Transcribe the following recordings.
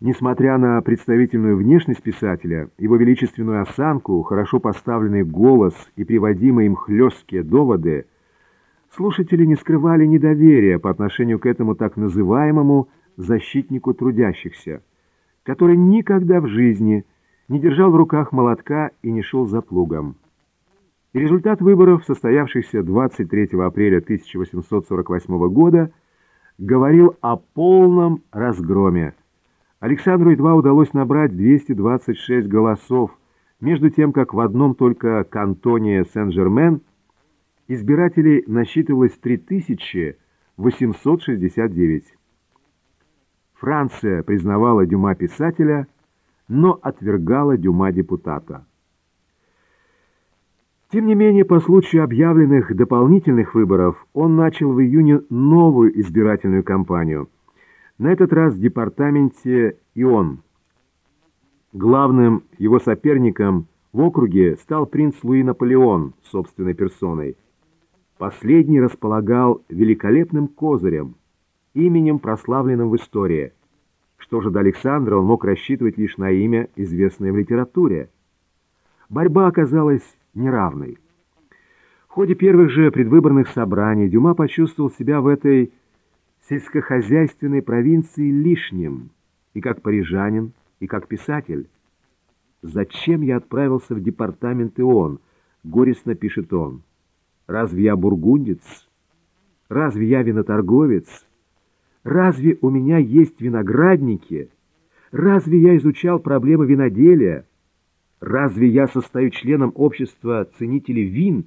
Несмотря на представительную внешность писателя, его величественную осанку, хорошо поставленный голос и приводимые им хлесткие доводы, слушатели не скрывали недоверия по отношению к этому так называемому защитнику трудящихся, который никогда в жизни не держал в руках молотка и не шел за плугом. И результат выборов, состоявшихся 23 апреля 1848 года, говорил о полном разгроме. Александру едва удалось набрать 226 голосов, между тем, как в одном только кантоне Сен-Жермен избирателей насчитывалось 3869. Франция признавала Дюма писателя, но отвергала Дюма депутата. Тем не менее, по случаю объявленных дополнительных выборов он начал в июне новую избирательную кампанию – на этот раз в департаменте Ион. Главным его соперником в округе стал принц Луи Наполеон собственной персоной. Последний располагал великолепным козырем, именем, прославленным в истории. Что же до Александра, он мог рассчитывать лишь на имя, известное в литературе. Борьба оказалась неравной. В ходе первых же предвыборных собраний Дюма почувствовал себя в этой сельскохозяйственной провинции лишним, и как парижанин, и как писатель. «Зачем я отправился в департамент ИОН?» — горестно пишет он. «Разве я бургундец? Разве я виноторговец? Разве у меня есть виноградники? Разве я изучал проблемы виноделия? Разве я состою членом общества ценителей вин?»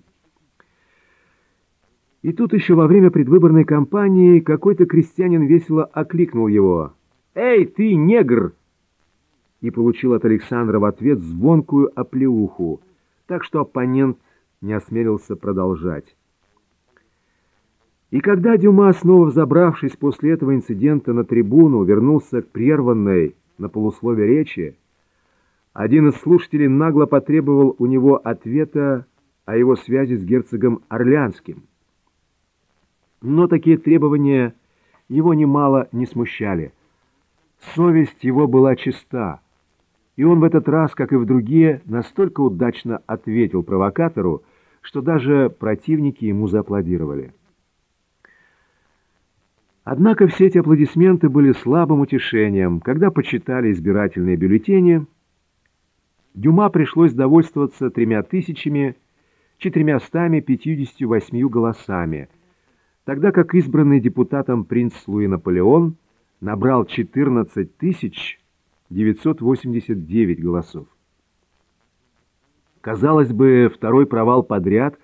И тут еще во время предвыборной кампании какой-то крестьянин весело окликнул его. «Эй, ты, негр!» И получил от Александра в ответ звонкую оплеуху, так что оппонент не осмелился продолжать. И когда Дюма, снова взобравшись после этого инцидента на трибуну, вернулся к прерванной на полуслове речи, один из слушателей нагло потребовал у него ответа о его связи с герцогом Орлянским. Но такие требования его немало не смущали. Совесть его была чиста, и он в этот раз, как и в другие, настолько удачно ответил провокатору, что даже противники ему зааплодировали. Однако все эти аплодисменты были слабым утешением. Когда почитали избирательные бюллетени, Дюма пришлось довольствоваться тремя тысячами четырьмястами пятьюдесятью восьмью голосами – тогда как избранный депутатом принц Луи Наполеон набрал 14 989 голосов. Казалось бы, второй провал подряд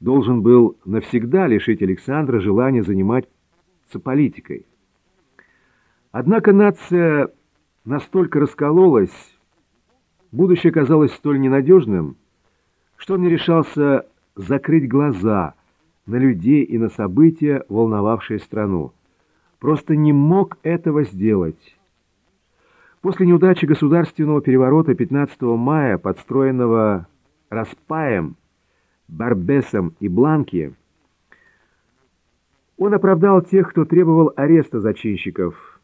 должен был навсегда лишить Александра желания заниматься политикой. Однако нация настолько раскололась, будущее казалось столь ненадежным, что он не решался закрыть глаза – на людей и на события, волновавшие страну. Просто не мог этого сделать. После неудачи государственного переворота 15 мая, подстроенного Распаем, Барбесом и Бланки, он оправдал тех, кто требовал ареста зачинщиков,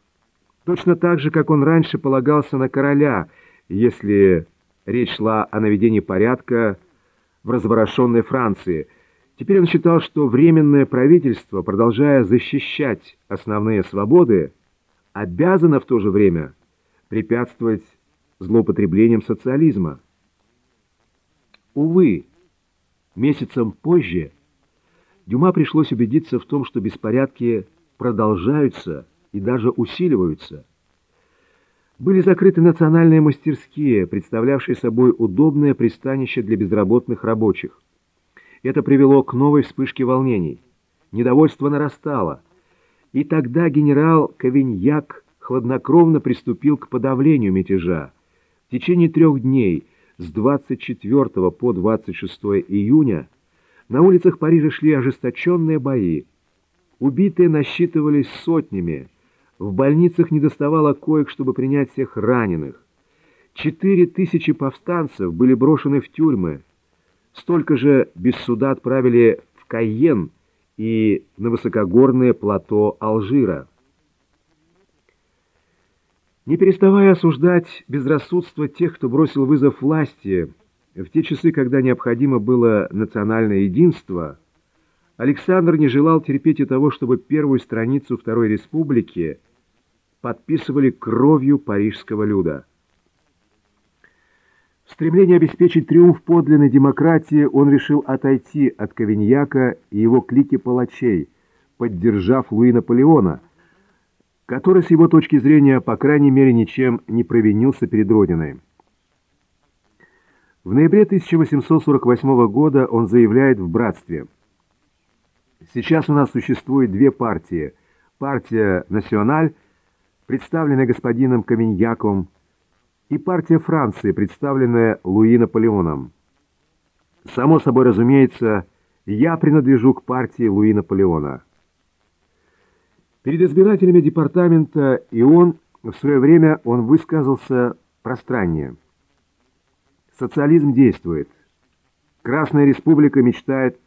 точно так же, как он раньше полагался на короля, если речь шла о наведении порядка в разворошенной Франции – Теперь он считал, что Временное правительство, продолжая защищать основные свободы, обязано в то же время препятствовать злоупотреблениям социализма. Увы, месяцем позже Дюма пришлось убедиться в том, что беспорядки продолжаются и даже усиливаются. Были закрыты национальные мастерские, представлявшие собой удобное пристанище для безработных рабочих. Это привело к новой вспышке волнений. Недовольство нарастало. И тогда генерал Кавиньяк хладнокровно приступил к подавлению мятежа. В течение трех дней, с 24 по 26 июня, на улицах Парижа шли ожесточенные бои. Убитые насчитывались сотнями. В больницах недоставало коек, чтобы принять всех раненых. Четыре тысячи повстанцев были брошены в тюрьмы. Столько же без суда отправили в Кайен и на высокогорное плато Алжира. Не переставая осуждать безрассудство тех, кто бросил вызов власти, в те часы, когда необходимо было национальное единство, Александр не желал терпеть и того, чтобы первую страницу Второй Республики подписывали кровью парижского люда. Стремлении обеспечить триумф подлинной демократии он решил отойти от Кавиньяка и его клики палачей, поддержав Луи Наполеона, который, с его точки зрения, по крайней мере, ничем не провинился перед Родиной. В ноябре 1848 года он заявляет в братстве «Сейчас у нас существует две партии. Партия «Националь», представленная господином Каменьяком, и партия Франции, представленная Луи Наполеоном. Само собой разумеется, я принадлежу к партии Луи Наполеона». Перед избирателями департамента и он, в свое время он высказался пространнее – Социализм действует. Красная республика мечтает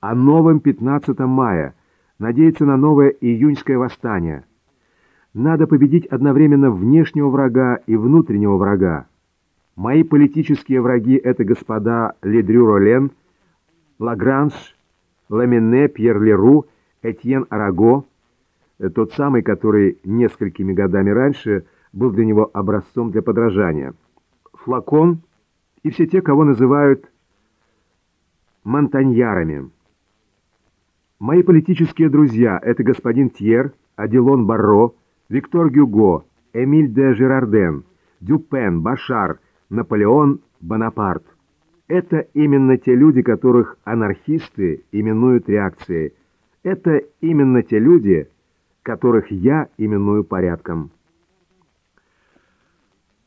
о новом 15 мая, надеется на новое июньское восстание. Надо победить одновременно внешнего врага и внутреннего врага. Мои политические враги — это господа Ледрю Ролен, Лагранж, Ламене, Пьер Леру, Этьен Араго, тот самый, который несколькими годами раньше был для него образцом для подражания. Флакон — и все те, кого называют монтаньярами. Мои политические друзья — это господин Тьер, Аделон Барро, Виктор Гюго, Эмиль де Жерарден, Дюпен, Башар, Наполеон Бонапарт. Это именно те люди, которых анархисты именуют реакцией. Это именно те люди, которых я именую порядком.